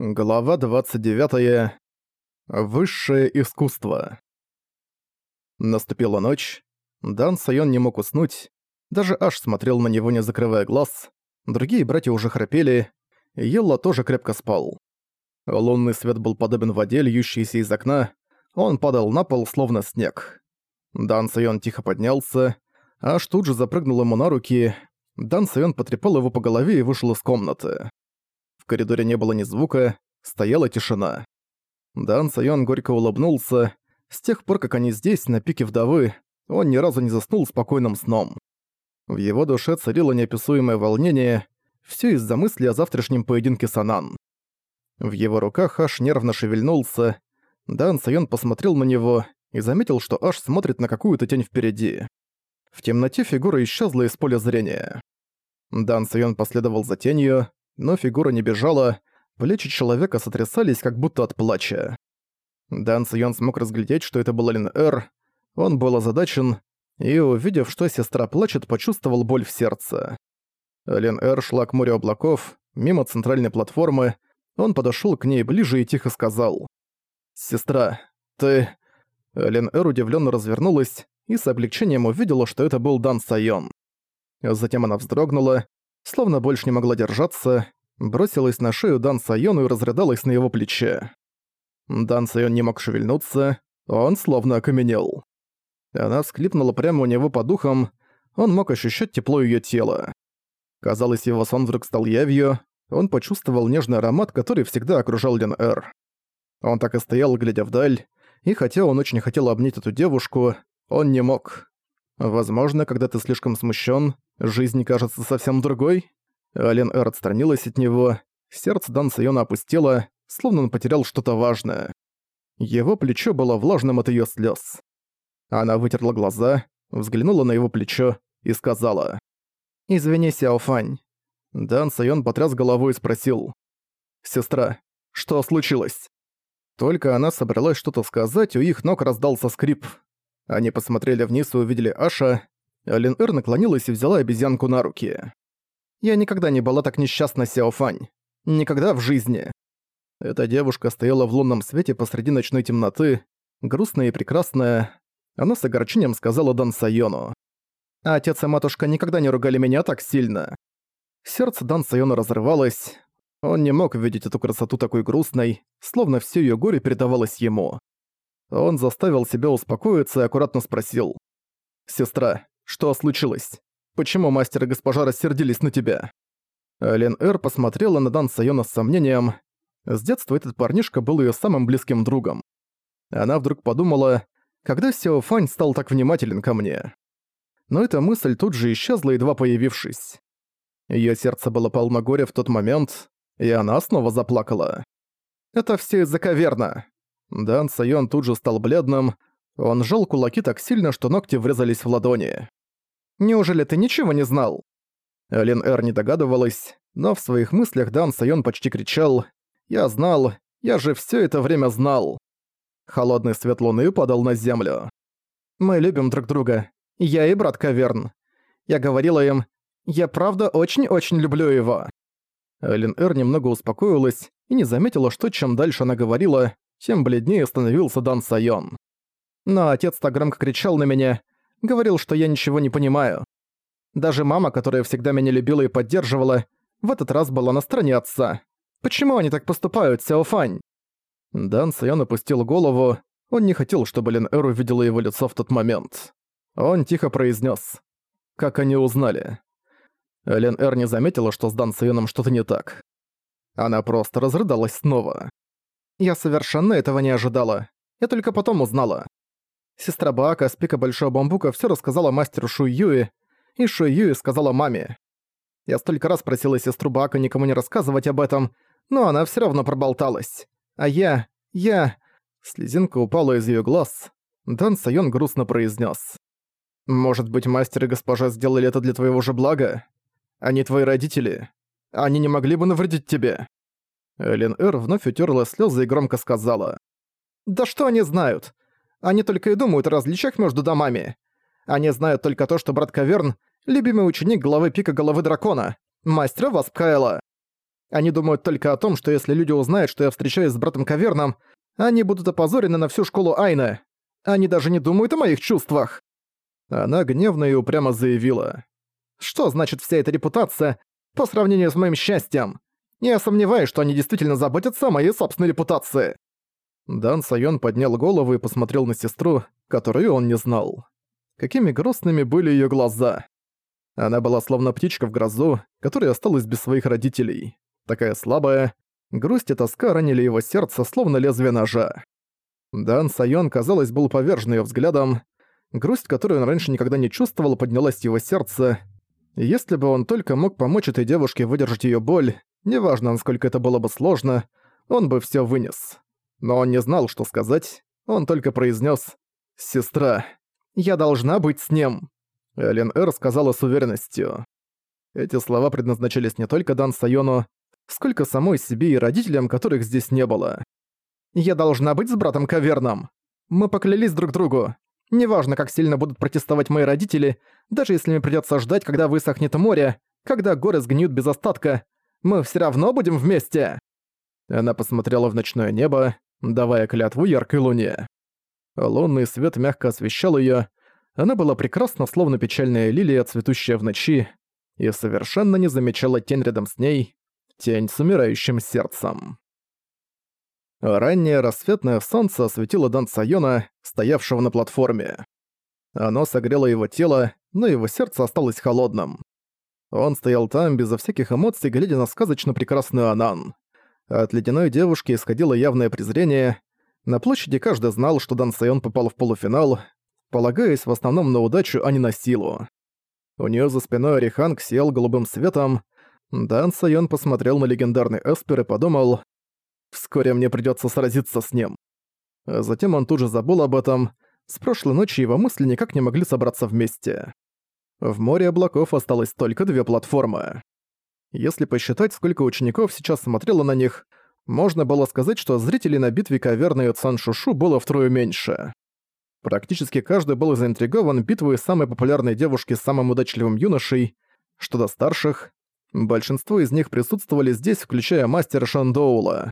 Глава 29. Высшее искусство. Наступила ночь. Дан Сайон не мог уснуть. Даже Аш смотрел на него, не закрывая глаз. Другие братья уже храпели. Елла тоже крепко спал. Лунный свет был подобен воде, льющейся из окна. Он падал на пол, словно снег. Дан Сайон тихо поднялся. Аш тут же запрыгнул ему на руки. Дан Сайон потрепал его по голове и вышел из комнаты коридоре не было ни звука, стояла тишина. Дан Сайон горько улыбнулся. С тех пор, как они здесь, на пике вдовы, он ни разу не заснул спокойным сном. В его душе царило неописуемое волнение, все из-за мысли о завтрашнем поединке с Анан. В его руках Аш нервно шевельнулся. Дан Сайон посмотрел на него и заметил, что Аш смотрит на какую-то тень впереди. В темноте фигура исчезла из поля зрения. Дан Сайон последовал за тенью, но фигура не бежала, плечи человека сотрясались как будто от плача. Дан Сайон смог разглядеть, что это был Лин Эр. Он был озадачен, и, увидев, что сестра плачет, почувствовал боль в сердце. Лин Эр шла к морю облаков, мимо центральной платформы. Он подошёл к ней ближе и тихо сказал. «Сестра, ты...» Лин Эр удивлённо развернулась и с облегчением увидела, что это был Дан Сайон. Затем она вздрогнула, словно больше не могла держаться, бросилась на шею Дан Сайону и разрыдалась на его плече. Дан Сайон не мог шевельнуться, он словно окаменел. Она всклипнула прямо у него по духам, он мог ощущать тепло её тела. Казалось, его сон вдруг стал явью, он почувствовал нежный аромат, который всегда окружал Лен Эр. Он так и стоял, глядя вдаль, и хотя он очень хотел обнять эту девушку, он не мог. Возможно, когда ты слишком смущен, жизнь кажется совсем другой. Ален Эр отстранилась от него, сердце Дан Сайона опустело, словно он потерял что-то важное. Его плечо было влажным от ее слез. Она вытерла глаза, взглянула на его плечо и сказала. «Извини, Сяофань». Дан Сайон потряс головой и спросил. «Сестра, что случилось?» Только она собралась что-то сказать, у их ног раздался скрип. Они посмотрели вниз и увидели Аша. Лин Эр наклонилась и взяла обезьянку на руки. «Я никогда не была так несчастна, Сяофань. Никогда в жизни». Эта девушка стояла в лунном свете посреди ночной темноты, грустная и прекрасная. Она с огорчением сказала Дан Сайону. «А отец и матушка никогда не ругали меня так сильно». Сердце Дан Сайона разрывалось. Он не мог видеть эту красоту такой грустной, словно все ее горе передавалось ему. Он заставил себя успокоиться и аккуратно спросил. «Сестра, что случилось? Почему мастер и госпожа рассердились на тебя?» Лен Эр посмотрела на Дан Сайона с сомнением. С детства этот парнишка был ее самым близким другом. Она вдруг подумала, когда Сяо Фань стал так внимателен ко мне. Но эта мысль тут же исчезла, едва появившись. Её сердце было полно горя в тот момент, и она снова заплакала. «Это все из-за каверна. Дан Сайон тут же стал бледным, он сжал кулаки так сильно, что ногти врезались в ладони. «Неужели ты ничего не знал?» Лин Эр не догадывалась, но в своих мыслях Дан Сайон почти кричал «Я знал, я же все это время знал». Холодный свет луны падал на землю. «Мы любим друг друга. Я и брат Каверн. Я говорила им, я правда очень-очень люблю его». Лин Эр немного успокоилась и не заметила, что чем дальше она говорила, тем бледнее становился Дан Сайон. Но отец так громко кричал на меня, говорил, что я ничего не понимаю. Даже мама, которая всегда меня любила и поддерживала, в этот раз была на стороне отца. Почему они так поступают, Сяофань? Дан Сайон опустил голову, он не хотел, чтобы Лин Эр увидела его лицо в тот момент. Он тихо произнес: «Как они узнали?» Лен Эр не заметила, что с Дан Сайоном что-то не так. Она просто разрыдалась снова. Я совершенно этого не ожидала. Я только потом узнала. Сестра Баака с пика Большого Бамбука все рассказала мастеру Шуй Юи, и Шуй Юи сказала маме. Я столько раз просила сестру Баака никому не рассказывать об этом, но она все равно проболталась. А я... я... Слезинка упала из ее глаз. Дан Сайон грустно произнес: «Может быть, мастер и госпожа сделали это для твоего же блага? Они твои родители. Они не могли бы навредить тебе?» Эллен Эр вновь утерла слезы и громко сказала. «Да что они знают? Они только и думают о различиях между домами. Они знают только то, что брат Каверн — любимый ученик главы пика головы дракона, мастера Васпкайла. Они думают только о том, что если люди узнают, что я встречаюсь с братом Каверном, они будут опозорены на всю школу Айна. Они даже не думают о моих чувствах. Она гневно и упрямо заявила. Что значит вся эта репутация по сравнению с моим счастьем? Я сомневаюсь, что они действительно заботятся о моей собственной репутации. Дан Сайон поднял голову и посмотрел на сестру, которую он не знал. Какими грустными были её глаза. Она была словно птичка в грозу, которая осталась без своих родителей. Такая слабая. Грусть и тоска ранили его сердце, словно лезвие ножа. Дан Сайон, казалось, был повержен её взглядом. Грусть, которую он раньше никогда не чувствовал, поднялась в его сердце. Если бы он только мог помочь этой девушке выдержать её боль, неважно, насколько это было бы сложно, он бы всё вынес. Но он не знал, что сказать. Он только произнес «Сестра, я должна быть с ним». Элен Эр сказала с уверенностью. Эти слова предназначались не только Дан Сайону, сколько самой себе и родителям, которых здесь не было. «Я должна быть с братом Каверном. Мы поклялись друг другу. Неважно, как сильно будут протестовать мои родители, даже если мне придётся ждать, когда высохнет море, когда горы сгниют без остатка, мы всё равно будем вместе!» Она посмотрела в ночное небо, давая клятву яркой луне. Лунный свет мягко освещал её, она была прекрасна, словно печальная лилия, цветущая в ночи, и совершенно не замечала тень рядом с ней, тень с умирающим сердцем. Раннее рассветное солнце осветило Дан Сайона, стоявшего на платформе. Оно согрело его тело, но его сердце осталось холодным. Он стоял там, безо всяких эмоций, глядя на сказочно прекрасную Анан. От ледяной девушки исходило явное презрение. На площади каждый знал, что Дан Сайон попал в полуфинал, полагаясь в основном на удачу, а не на силу. У неё за спиной Ориханг сиял голубым светом. Дан Сайон посмотрел на легендарный Эспер и подумал, «Вскоре мне придётся сразиться с ним». Затем он тут же забыл об этом. С прошлой ночи его мысли никак не могли собраться вместе. В море облаков осталось только две платформы. Если посчитать, сколько учеников сейчас смотрело на них, можно было сказать, что зрителей на битве Каверны и Цан Шушу было втрое меньше. Практически каждый был заинтригован битвой самой популярной девушки с самым удачливым юношей, что до старших. Большинство из них присутствовали здесь, включая мастера Шандоула.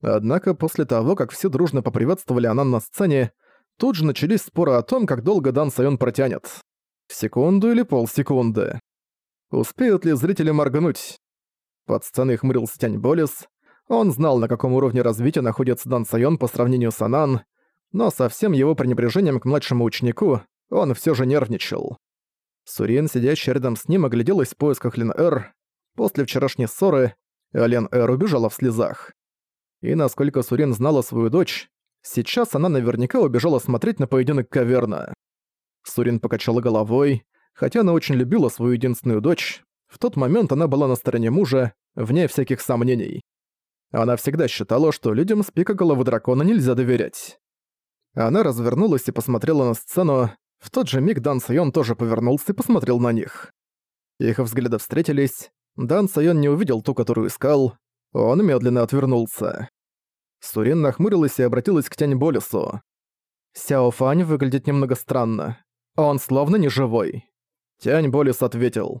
Однако после того, как все дружно поприветствовали Анан на сцене, тут же начались споры о том, как долго Дан Сайон протянет. Секунду или полсекунды. Успеют ли зрители моргнуть? Под сценой хмурился Тянь Болис. Он знал, на каком уровне развития находится Дан Сайон по сравнению с Анан, но со всем его пренебрежением к младшему ученику он все же нервничал. Сурин, сидящий рядом с ним, огляделась в поисках Лин Эр. После вчерашней ссоры Лен Эр убежала в слезах. И насколько Сурин знала свою дочь, сейчас она наверняка убежала смотреть на поединок Каверна. Сурин покачала головой, Хотя она очень любила свою единственную дочь, в тот момент она была на стороне мужа, вне всяких сомнений. Она всегда считала, что людям с пика головы дракона нельзя доверять. Она развернулась и посмотрела на сцену, в тот же миг Дан Сайон тоже повернулся и посмотрел на них. Их взгляды встретились, Дан Сайон не увидел ту, которую искал, он медленно отвернулся. Сурин нахмурилась и обратилась к Тянь Болесу. «Сяо Фань выглядит немного странно. Он словно не живой. Тянь Болис ответил.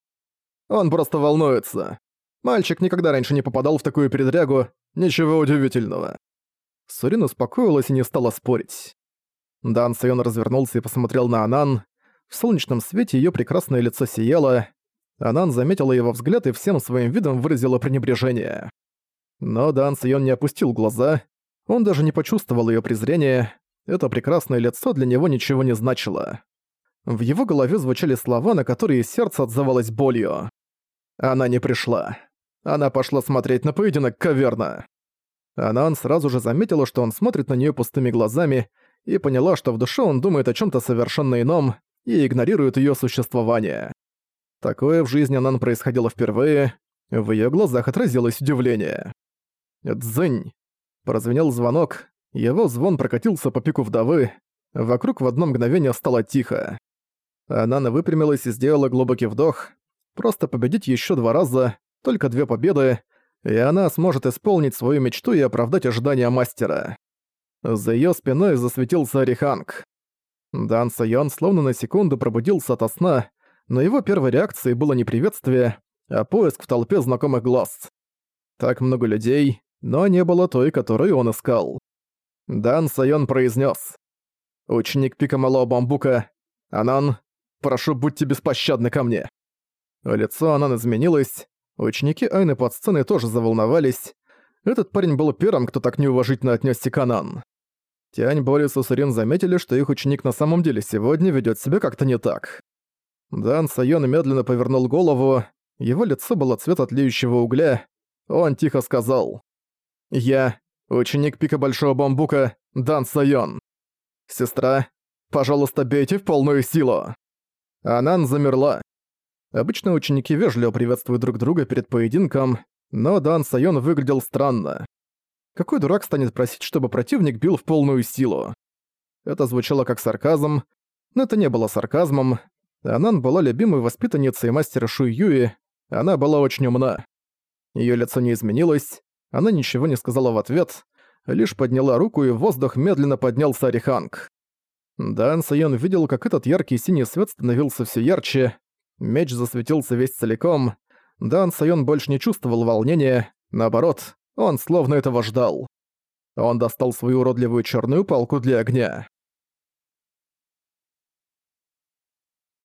«Он просто волнуется. Мальчик никогда раньше не попадал в такую передрягу, ничего удивительного». Сурин успокоилась и не стала спорить. Дан Сайон развернулся и посмотрел на Анан. В солнечном свете её прекрасное лицо сияло. Анан заметила его взгляд и всем своим видом выразила пренебрежение. Но Дан Сайон не опустил глаза. Он даже не почувствовал её презрения. Это прекрасное лицо для него ничего не значило. В его голове звучали слова, на которые сердце отзывалось болью. Она не пришла. Она пошла смотреть на поединок каверна. Анан сразу же заметила, что он смотрит на нее пустыми глазами, и поняла, что в душе он думает о чем то совершенно ином и игнорирует ее существование. Такое в жизни Анан происходило впервые, в ее глазах отразилось удивление. «Дзынь!» Прозвенел звонок, его звон прокатился по пику вдовы, вокруг в одно мгновение стало тихо. Она выпрямилась и сделала глубокий вдох. Просто победить еще два раза, только две победы, и она сможет исполнить свою мечту и оправдать ожидания мастера. За ее спиной засветился Ариханг. Дан Сайон словно на секунду пробудился ото сна, но его первой реакцией было не приветствие, а поиск в толпе знакомых глаз. Так много людей, но не было той, которую он искал. Дан Сайон произнес: «Ученик пика Малого Бамбука, Анан, прошу, будьте беспощадны ко мне». Лицо Анан изменилось, ученики Айны под сценой тоже заволновались. Этот парень был первым, кто так неуважительно отнесся к Анан. Тянь, Борис и Сурин заметили, что их ученик на самом деле сегодня ведет себя как-то не так. Дан Сайон медленно повернул голову, его лицо было цвета тлеющего угля. Он тихо сказал. «Я ученик пика Большого Бамбука Дан Сайон. Сестра, пожалуйста, бейте в полную силу». Анан замерла. Обычно ученики вежливо приветствуют друг друга перед поединком, но Дан Сайон выглядел странно. Какой дурак станет просить, чтобы противник бил в полную силу? Это звучало как сарказм, но это не было сарказмом. Анан была любимой воспитанницей мастера Шуй Юи, она была очень умна. Её лицо не изменилось, она ничего не сказала в ответ, лишь подняла руку и в воздух медленно поднялся Ариханг. Дан Сайон видел, как этот яркий синий свет становился всё ярче, меч засветился весь целиком, Дан Сайон больше не чувствовал волнения, наоборот, он словно этого ждал. Он достал свою уродливую черную палку для огня.